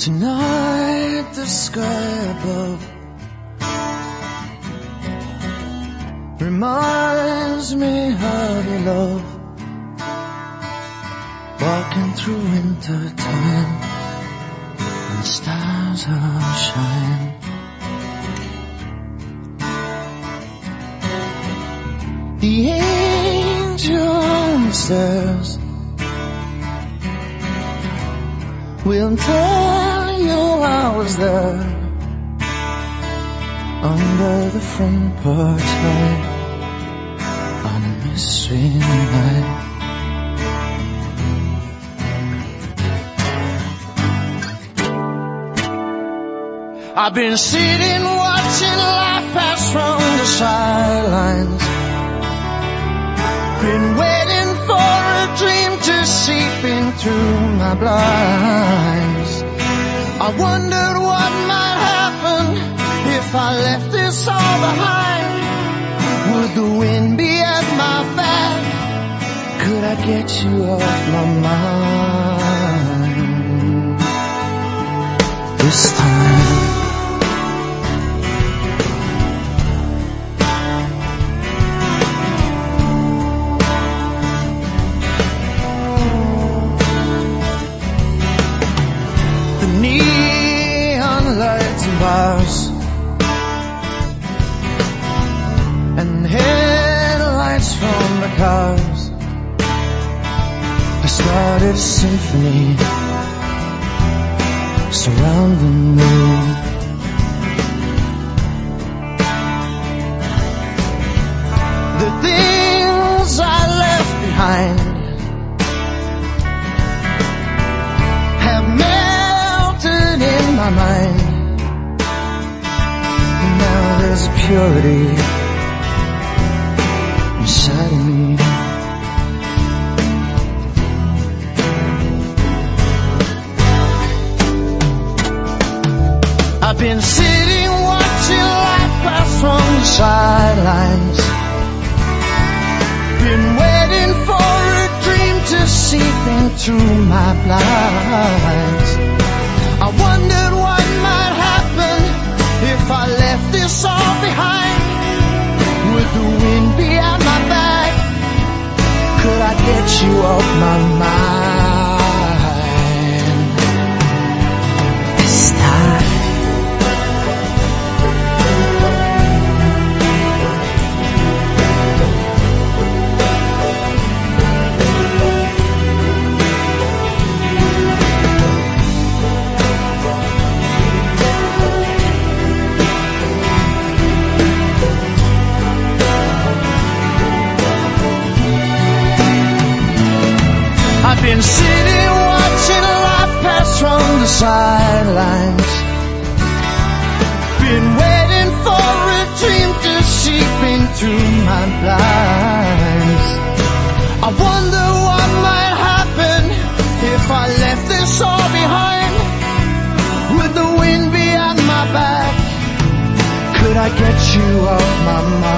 Tonight the sky above reminds me of your love. Walking through winter time when stars are shine. The angel says will tell you I was there under the front porch light on a mystery night. I've been sitting watching life pass through my blinds. I wondered what might happen if I left this all behind. Would the wind be at my back? Could I get you off my mind? This time. The neon lights and bars and headlights from the cars. I started a symphony surrounding me. Mind. Now there's a purity inside of me. I've been sitting watching life pass from the sidelines. Been waiting for a dream to seep into my blinds. You off my mind? Sidelines. Been waiting for a dream to seep into my blinds. I wonder what might happen if I left this all behind. Would the wind be at my back? Could I get you off my mind?